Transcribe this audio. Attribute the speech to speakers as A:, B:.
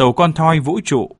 A: tàu con thoi vũ trụ.